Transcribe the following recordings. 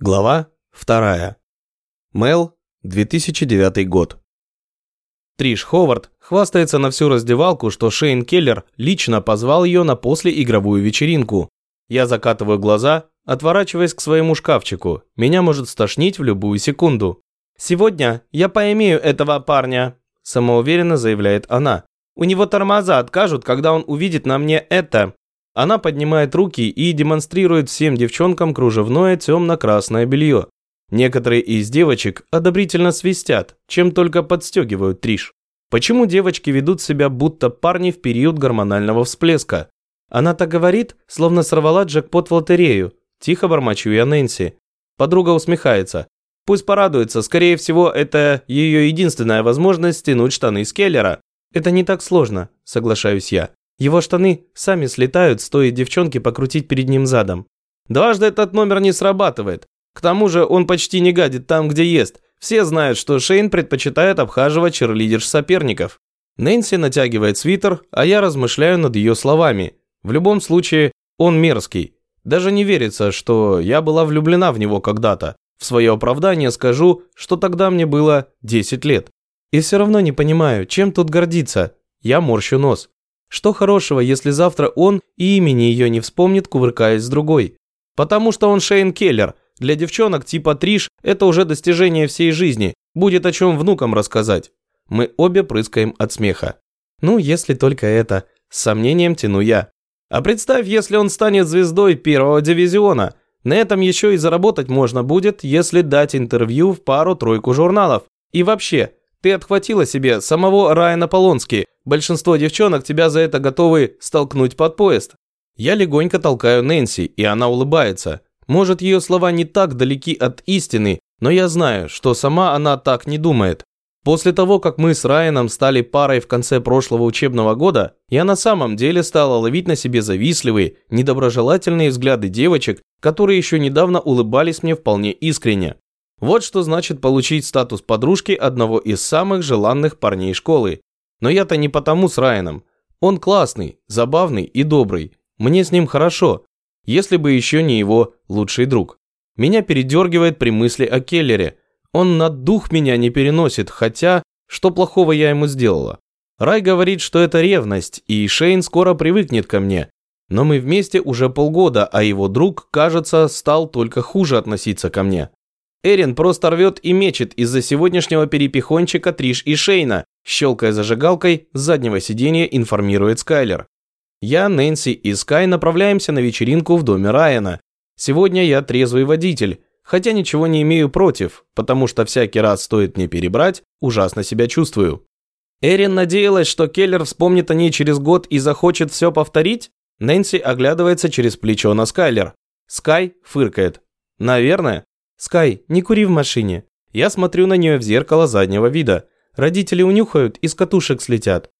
Глава 2. Мел, 2009 год. Триш Ховард хвастается на всю раздевалку, что Шейн Келлер лично позвал ее на послеигровую вечеринку. Я закатываю глаза, отворачиваясь к своему шкафчику. Меня может стошнить в любую секунду. «Сегодня я поимею этого парня», – самоуверенно заявляет она. «У него тормоза откажут, когда он увидит на мне это». Она поднимает руки и демонстрирует всем девчонкам кружевное темно-красное белье. Некоторые из девочек одобрительно свистят, чем только подстегивают Триш. Почему девочки ведут себя будто парни в период гормонального всплеска? Она так говорит, словно сорвала джекпот в лотерею. Тихо бормочу я Нэнси. Подруга усмехается. Пусть порадуется, скорее всего, это ее единственная возможность стянуть штаны с Келлера. Это не так сложно, соглашаюсь я. Его штаны сами слетают, стоит девчонке покрутить перед ним задом. Дважды этот номер не срабатывает. К тому же он почти не гадит там, где ест. Все знают, что Шейн предпочитает обхаживать черлидерш соперников. Нэнси натягивает свитер, а я размышляю над ее словами. В любом случае, он мерзкий. Даже не верится, что я была влюблена в него когда-то. В свое оправдание скажу, что тогда мне было 10 лет. И все равно не понимаю, чем тут гордиться. Я морщу нос. Что хорошего, если завтра он и имени ее не вспомнит, кувыркаясь с другой? Потому что он Шейн Келлер. Для девчонок типа Триш это уже достижение всей жизни. Будет о чем внукам рассказать. Мы обе прыскаем от смеха. Ну, если только это. С сомнением тяну я. А представь, если он станет звездой первого дивизиона. На этом еще и заработать можно будет, если дать интервью в пару-тройку журналов. И вообще, ты отхватила себе самого Райана Полонски. Большинство девчонок тебя за это готовы столкнуть под поезд. Я легонько толкаю Нэнси, и она улыбается. Может, ее слова не так далеки от истины, но я знаю, что сама она так не думает. После того, как мы с Райаном стали парой в конце прошлого учебного года, я на самом деле стала ловить на себе завистливые, недоброжелательные взгляды девочек, которые еще недавно улыбались мне вполне искренне. Вот что значит получить статус подружки одного из самых желанных парней школы. Но я-то не потому с Райаном. Он классный, забавный и добрый. Мне с ним хорошо, если бы еще не его лучший друг. Меня передергивает при мысли о Келлере. Он на дух меня не переносит, хотя, что плохого я ему сделала? Рай говорит, что это ревность, и Шейн скоро привыкнет ко мне. Но мы вместе уже полгода, а его друг, кажется, стал только хуже относиться ко мне. Эрин просто рвет и мечет из-за сегодняшнего перепихончика Триш и Шейна, щелкая зажигалкой с заднего сиденья информирует Скайлер. Я, Нэнси и Скай направляемся на вечеринку в доме Райана. Сегодня я трезвый водитель, хотя ничего не имею против, потому что всякий раз стоит мне перебрать, ужасно себя чувствую. Эрин надеялась, что Келлер вспомнит о ней через год и захочет все повторить? Нэнси оглядывается через плечо на Скайлер. Скай фыркает. Наверное. «Скай, не кури в машине. Я смотрю на нее в зеркало заднего вида. Родители унюхают и с катушек слетят.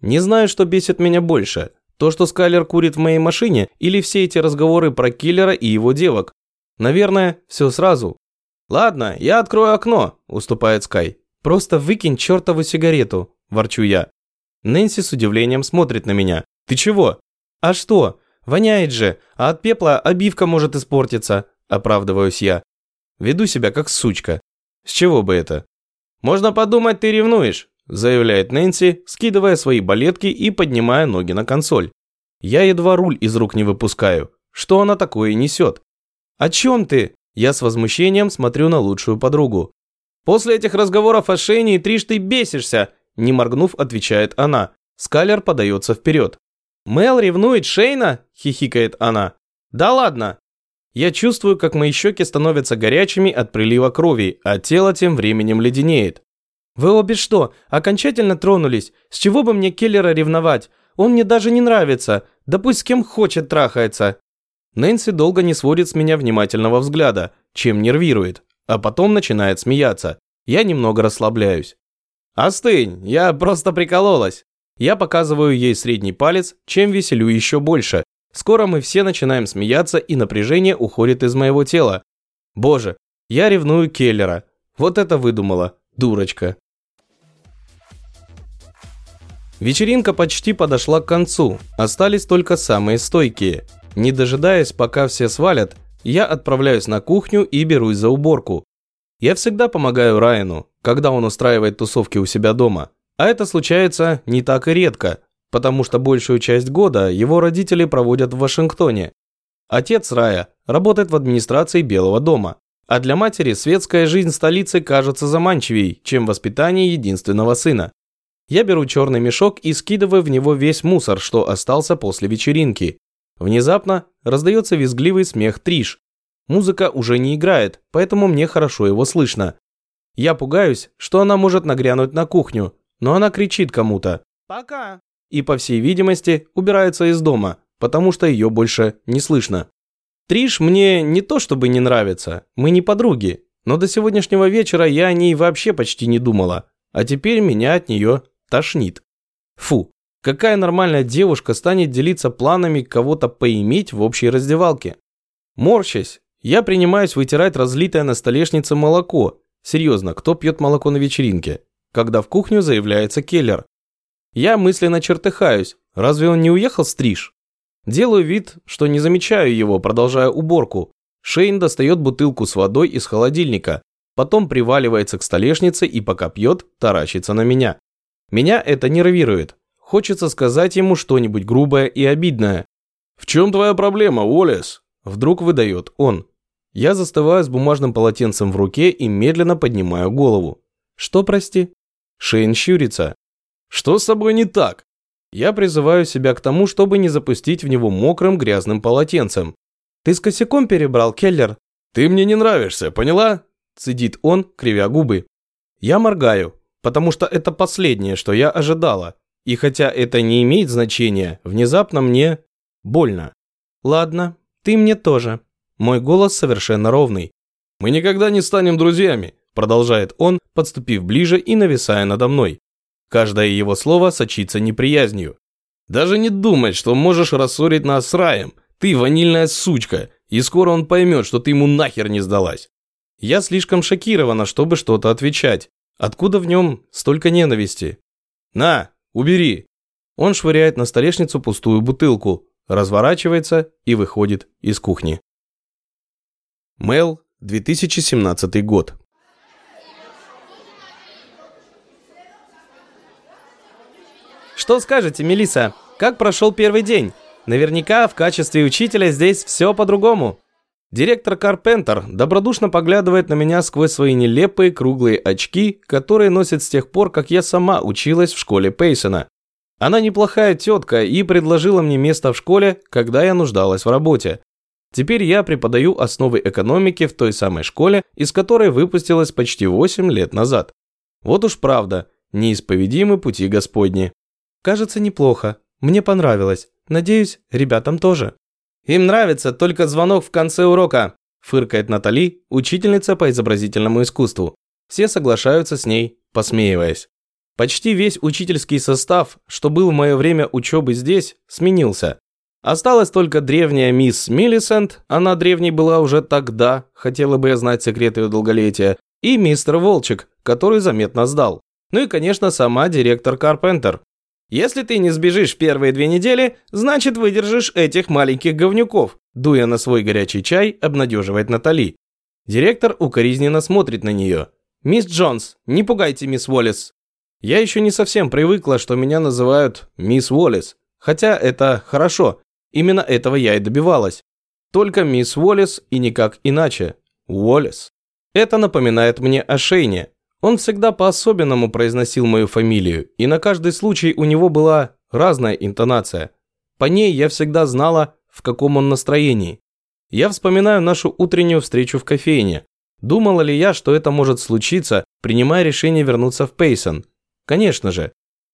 Не знаю, что бесит меня больше. То, что Скайлер курит в моей машине, или все эти разговоры про киллера и его девок. Наверное, все сразу. «Ладно, я открою окно», – уступает Скай. «Просто выкинь чертову сигарету», – ворчу я. Нэнси с удивлением смотрит на меня. «Ты чего?» «А что? Воняет же, а от пепла обивка может испортиться», – оправдываюсь я. Веду себя как сучка. С чего бы это? Можно подумать, ты ревнуешь, заявляет Нэнси, скидывая свои балетки и поднимая ноги на консоль. Я едва руль из рук не выпускаю. Что она такое несет? О чем ты? Я с возмущением смотрю на лучшую подругу. После этих разговоров о Шейне и Триш ты бесишься, не моргнув, отвечает она. Скалер подается вперед. Мел ревнует Шейна? хихикает она. Да ладно, я чувствую, как мои щеки становятся горячими от прилива крови, а тело тем временем леденеет. «Вы обе что, окончательно тронулись? С чего бы мне Келлера ревновать? Он мне даже не нравится. Да пусть с кем хочет трахается». Нэнси долго не сводит с меня внимательного взгляда, чем нервирует, а потом начинает смеяться. Я немного расслабляюсь. «Остынь, я просто прикололась». Я показываю ей средний палец, чем веселю еще больше, Скоро мы все начинаем смеяться, и напряжение уходит из моего тела. Боже, я ревную Келлера. Вот это выдумала, дурочка. Вечеринка почти подошла к концу, остались только самые стойкие. Не дожидаясь, пока все свалят, я отправляюсь на кухню и берусь за уборку. Я всегда помогаю Райану, когда он устраивает тусовки у себя дома. А это случается не так и редко, потому что большую часть года его родители проводят в Вашингтоне. Отец Рая работает в администрации Белого дома, а для матери светская жизнь столицы кажется заманчивей, чем воспитание единственного сына. Я беру черный мешок и скидываю в него весь мусор, что остался после вечеринки. Внезапно раздается визгливый смех Триш. Музыка уже не играет, поэтому мне хорошо его слышно. Я пугаюсь, что она может нагрянуть на кухню, но она кричит кому-то «Пока!» И, по всей видимости, убирается из дома, потому что ее больше не слышно. Триш мне не то чтобы не нравится, мы не подруги, но до сегодняшнего вечера я о ней вообще почти не думала, а теперь меня от нее тошнит. Фу, какая нормальная девушка станет делиться планами кого-то поиметь в общей раздевалке? Морщась, я принимаюсь вытирать разлитое на столешнице молоко. Серьезно, кто пьет молоко на вечеринке? Когда в кухню заявляется Келлер. Я мысленно чертыхаюсь. Разве он не уехал стриж? Делаю вид, что не замечаю его, продолжая уборку. Шейн достает бутылку с водой из холодильника, потом приваливается к столешнице и пока пьет, таращится на меня. Меня это нервирует. Хочется сказать ему что-нибудь грубое и обидное. «В чем твоя проблема, Уоллес?» Вдруг выдает он. Я застываю с бумажным полотенцем в руке и медленно поднимаю голову. «Что, прости?» Шейн щурится. Что с собой не так? Я призываю себя к тому, чтобы не запустить в него мокрым грязным полотенцем. Ты с косяком перебрал, Келлер? Ты мне не нравишься, поняла? Цедит он, кривя губы. Я моргаю, потому что это последнее, что я ожидала. И хотя это не имеет значения, внезапно мне больно. Ладно, ты мне тоже. Мой голос совершенно ровный. Мы никогда не станем друзьями, продолжает он, подступив ближе и нависая надо мной. Каждое его слово сочится неприязнью. Даже не думать, что можешь рассорить нас с Раем. Ты ванильная сучка, и скоро он поймет, что ты ему нахер не сдалась. Я слишком шокирована, чтобы что-то отвечать. Откуда в нем столько ненависти? На, убери. Он швыряет на столешницу пустую бутылку, разворачивается и выходит из кухни. Мэл, 2017 год. Что скажете, Мелиса? Как прошел первый день? Наверняка в качестве учителя здесь все по-другому. Директор Карпентер добродушно поглядывает на меня сквозь свои нелепые круглые очки, которые носит с тех пор, как я сама училась в школе Пейсона. Она неплохая тетка и предложила мне место в школе, когда я нуждалась в работе. Теперь я преподаю основы экономики в той самой школе, из которой выпустилась почти 8 лет назад. Вот уж правда, неисповедимы пути Господни. Кажется, неплохо. Мне понравилось. Надеюсь, ребятам тоже. Им нравится только звонок в конце урока, фыркает Натали, учительница по изобразительному искусству. Все соглашаются с ней, посмеиваясь. Почти весь учительский состав, что был в мое время учебы здесь, сменился. Осталась только древняя мисс Миллисент, она древней была уже тогда, хотела бы я знать секреты ее долголетия, и мистер Волчек, который заметно сдал. Ну и, конечно, сама директор Карпентер, если ты не сбежишь первые две недели, значит выдержишь этих маленьких говнюков», дуя на свой горячий чай, обнадеживает Натали. Директор укоризненно смотрит на нее. «Мисс Джонс, не пугайте мисс Уоллес». Я еще не совсем привыкла, что меня называют мисс Уоллес. Хотя это хорошо, именно этого я и добивалась. Только мисс Уоллес и никак иначе. Уоллес. Это напоминает мне о Шейне, он всегда по-особенному произносил мою фамилию, и на каждый случай у него была разная интонация. По ней я всегда знала, в каком он настроении. Я вспоминаю нашу утреннюю встречу в кофейне. Думала ли я, что это может случиться, принимая решение вернуться в Пейсон? Конечно же.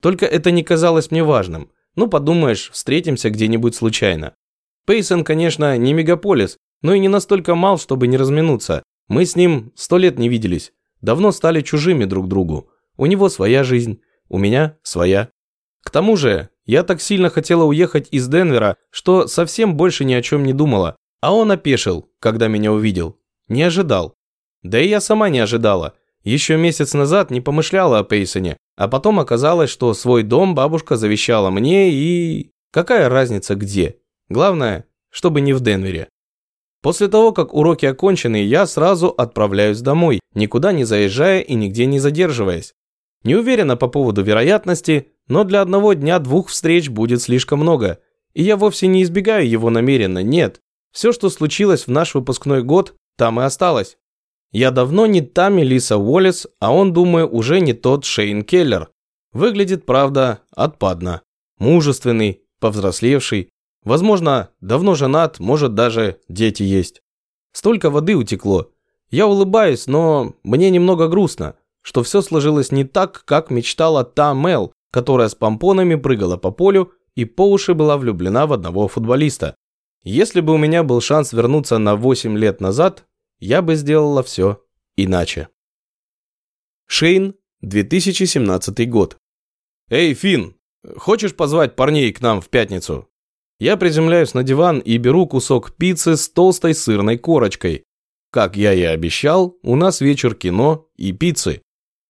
Только это не казалось мне важным. Ну, подумаешь, встретимся где-нибудь случайно. Пейсон, конечно, не мегаполис, но и не настолько мал, чтобы не разминуться. Мы с ним сто лет не виделись давно стали чужими друг другу. У него своя жизнь, у меня своя. К тому же, я так сильно хотела уехать из Денвера, что совсем больше ни о чем не думала. А он опешил, когда меня увидел. Не ожидал. Да и я сама не ожидала. Еще месяц назад не помышляла о Пейсоне, а потом оказалось, что свой дом бабушка завещала мне и... Какая разница где? Главное, чтобы не в Денвере. После того, как уроки окончены, я сразу отправляюсь домой, никуда не заезжая и нигде не задерживаясь. Не уверена по поводу вероятности, но для одного дня двух встреч будет слишком много. И я вовсе не избегаю его намеренно, нет. Все, что случилось в наш выпускной год, там и осталось. Я давно не та Мелисса Уоллес, а он, думаю, уже не тот Шейн Келлер. Выглядит, правда, отпадно. Мужественный, повзрослевший. Возможно, давно женат, может даже дети есть. Столько воды утекло. Я улыбаюсь, но мне немного грустно, что все сложилось не так, как мечтала та Мел, которая с помпонами прыгала по полю и по уши была влюблена в одного футболиста. Если бы у меня был шанс вернуться на 8 лет назад, я бы сделала все иначе. Шейн, 2017 год. «Эй, Финн, хочешь позвать парней к нам в пятницу?» Я приземляюсь на диван и беру кусок пиццы с толстой сырной корочкой. Как я и обещал, у нас вечер кино и пиццы.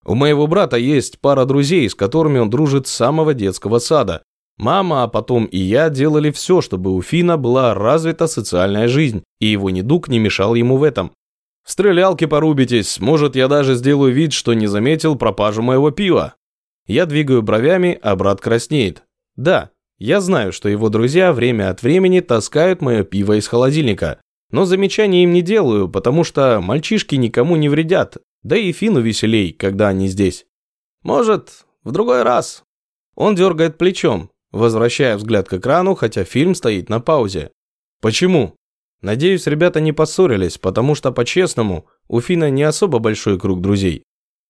У моего брата есть пара друзей, с которыми он дружит с самого детского сада. Мама, а потом и я делали все, чтобы у Фина была развита социальная жизнь, и его недуг не мешал ему в этом. В стрелялке порубитесь, может, я даже сделаю вид, что не заметил пропажу моего пива. Я двигаю бровями, а брат краснеет. Да, я знаю, что его друзья время от времени таскают мое пиво из холодильника, но замечаний им не делаю, потому что мальчишки никому не вредят, да и Фину веселей, когда они здесь. Может, в другой раз. Он дергает плечом, возвращая взгляд к экрану, хотя фильм стоит на паузе. Почему? Надеюсь, ребята не поссорились, потому что, по-честному, у Фина не особо большой круг друзей.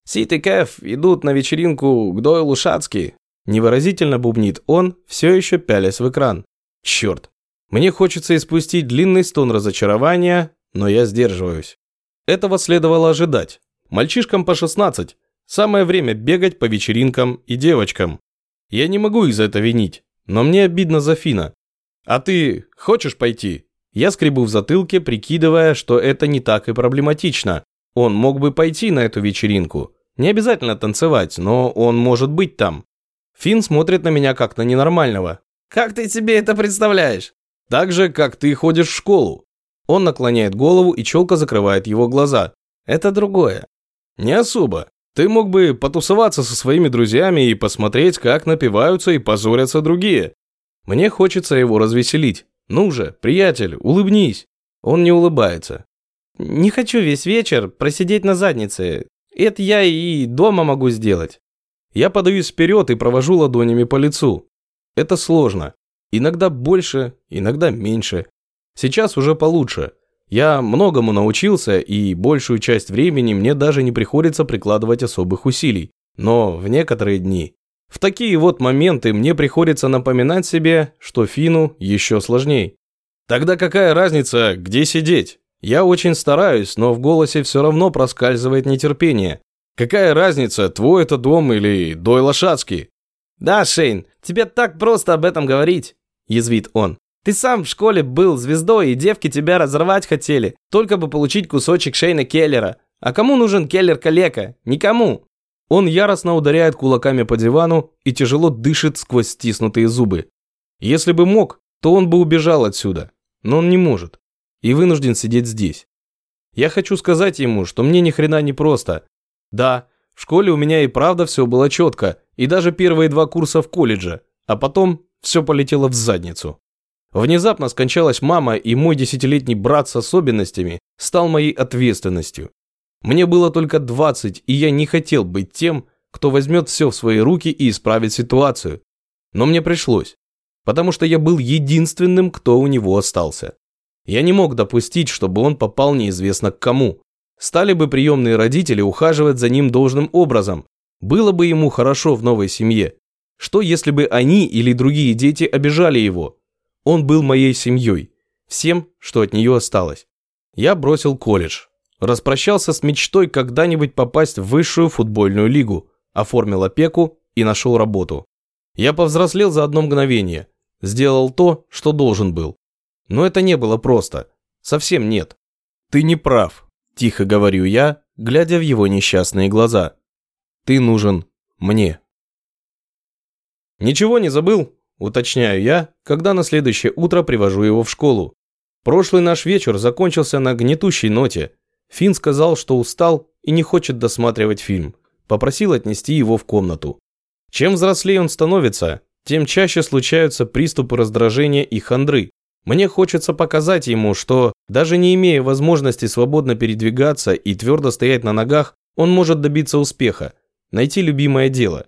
Сит и Кэф идут на вечеринку к Дойлу Шацки. Невыразительно бубнит он, все еще пялясь в экран. Черт. Мне хочется испустить длинный стон разочарования, но я сдерживаюсь. Этого следовало ожидать. Мальчишкам по 16. Самое время бегать по вечеринкам и девочкам. Я не могу их за это винить, но мне обидно за Фина. А ты хочешь пойти? Я скребу в затылке, прикидывая, что это не так и проблематично. Он мог бы пойти на эту вечеринку. Не обязательно танцевать, но он может быть там. Фин смотрит на меня как на ненормального. «Как ты себе это представляешь?» «Так же, как ты ходишь в школу». Он наклоняет голову, и челка закрывает его глаза. «Это другое». «Не особо. Ты мог бы потусоваться со своими друзьями и посмотреть, как напиваются и позорятся другие. Мне хочется его развеселить. Ну же, приятель, улыбнись. Он не улыбается. Не хочу весь вечер просидеть на заднице. Это я и дома могу сделать. Я подаюсь вперед и провожу ладонями по лицу. Это сложно. Иногда больше, иногда меньше. Сейчас уже получше. Я многому научился, и большую часть времени мне даже не приходится прикладывать особых усилий. Но в некоторые дни, в такие вот моменты мне приходится напоминать себе, что Фину еще сложней. Тогда какая разница, где сидеть? Я очень стараюсь, но в голосе все равно проскальзывает нетерпение. Какая разница, твой это дом или Дой Лошадский? Да, Шейн, тебе так просто об этом говорить, язвит он. Ты сам в школе был звездой, и девки тебя разорвать хотели, только бы получить кусочек Шейна Келлера. А кому нужен Келлер-калека? Никому. Он яростно ударяет кулаками по дивану и тяжело дышит сквозь стиснутые зубы. Если бы мог, то он бы убежал отсюда. Но он не может. И вынужден сидеть здесь. Я хочу сказать ему, что мне ни хрена не просто. Да, в школе у меня и правда все было четко, и даже первые два курса в колледже, а потом все полетело в задницу. Внезапно скончалась мама, и мой десятилетний брат с особенностями стал моей ответственностью. Мне было только 20, и я не хотел быть тем, кто возьмет все в свои руки и исправит ситуацию. Но мне пришлось, потому что я был единственным, кто у него остался. Я не мог допустить, чтобы он попал неизвестно к кому. Стали бы приемные родители ухаживать за ним должным образом. Было бы ему хорошо в новой семье. Что если бы они или другие дети обижали его? Он был моей семьей, всем, что от нее осталось. Я бросил колледж, распрощался с мечтой когда-нибудь попасть в высшую футбольную лигу, оформил опеку и нашел работу. Я повзрослел за одно мгновение, сделал то, что должен был. Но это не было просто. Совсем нет. Ты не прав, тихо говорю я, глядя в его несчастные глаза. Ты нужен мне. Ничего не забыл? Уточняю я, когда на следующее утро привожу его в школу. Прошлый наш вечер закончился на гнетущей ноте. Финн сказал, что устал и не хочет досматривать фильм. Попросил отнести его в комнату. Чем взрослее он становится, тем чаще случаются приступы раздражения и хандры. Мне хочется показать ему, что даже не имея возможности свободно передвигаться и твердо стоять на ногах, он может добиться успеха, найти любимое дело.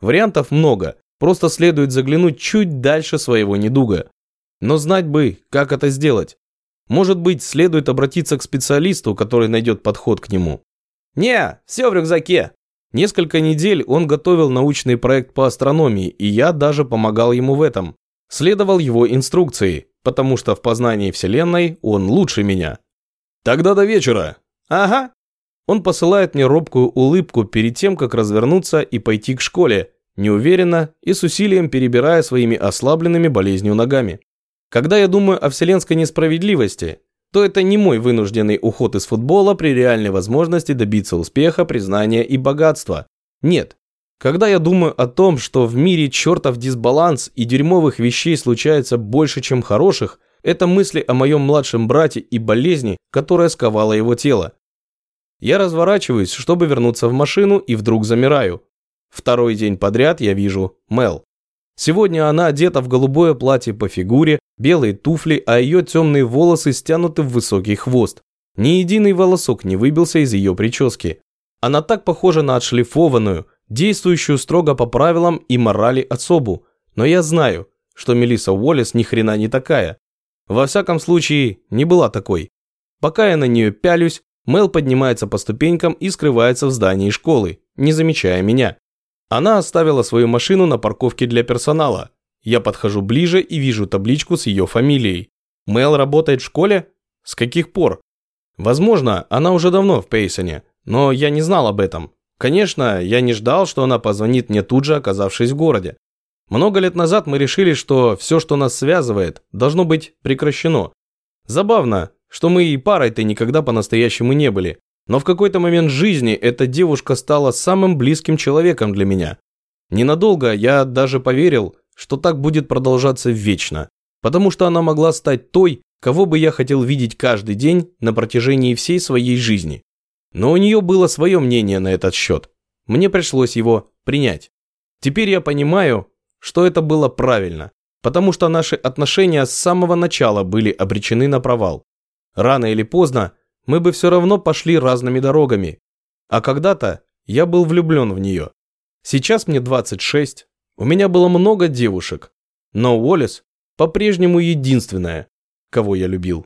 Вариантов много, просто следует заглянуть чуть дальше своего недуга. Но знать бы, как это сделать. Может быть, следует обратиться к специалисту, который найдет подход к нему. «Не, все в рюкзаке», Несколько недель он готовил научный проект по астрономии, и я даже помогал ему в этом. Следовал его инструкции, потому что в познании Вселенной он лучше меня. Тогда до вечера. Ага. Он посылает мне робкую улыбку перед тем, как развернуться и пойти к школе, неуверенно и с усилием перебирая своими ослабленными болезнью ногами. Когда я думаю о вселенской несправедливости, то это не мой вынужденный уход из футбола при реальной возможности добиться успеха, признания и богатства. Нет. Когда я думаю о том, что в мире чертов дисбаланс и дерьмовых вещей случается больше, чем хороших, это мысли о моем младшем брате и болезни, которая сковала его тело. Я разворачиваюсь, чтобы вернуться в машину, и вдруг замираю. Второй день подряд я вижу Мел. Сегодня она одета в голубое платье по фигуре, белые туфли, а ее темные волосы стянуты в высокий хвост. Ни единый волосок не выбился из ее прически. Она так похожа на отшлифованную, действующую строго по правилам и морали особу. Но я знаю, что Мелисса Уоллес ни хрена не такая. Во всяком случае, не была такой. Пока я на нее пялюсь, Мел поднимается по ступенькам и скрывается в здании школы, не замечая меня. Она оставила свою машину на парковке для персонала. Я подхожу ближе и вижу табличку с ее фамилией. Мэл работает в школе? С каких пор? Возможно, она уже давно в Пейсоне, но я не знал об этом. Конечно, я не ждал, что она позвонит мне тут же, оказавшись в городе. Много лет назад мы решили, что все, что нас связывает, должно быть прекращено. Забавно, что мы и парой-то никогда по-настоящему не были. Но в какой-то момент жизни эта девушка стала самым близким человеком для меня. Ненадолго я даже поверил, что так будет продолжаться вечно, потому что она могла стать той, кого бы я хотел видеть каждый день на протяжении всей своей жизни. Но у нее было свое мнение на этот счет. Мне пришлось его принять. Теперь я понимаю, что это было правильно, потому что наши отношения с самого начала были обречены на провал. Рано или поздно мы бы все равно пошли разными дорогами. А когда-то я был влюблен в нее. Сейчас мне 26, у меня было много девушек, но Уоллес по-прежнему единственная, кого я любил.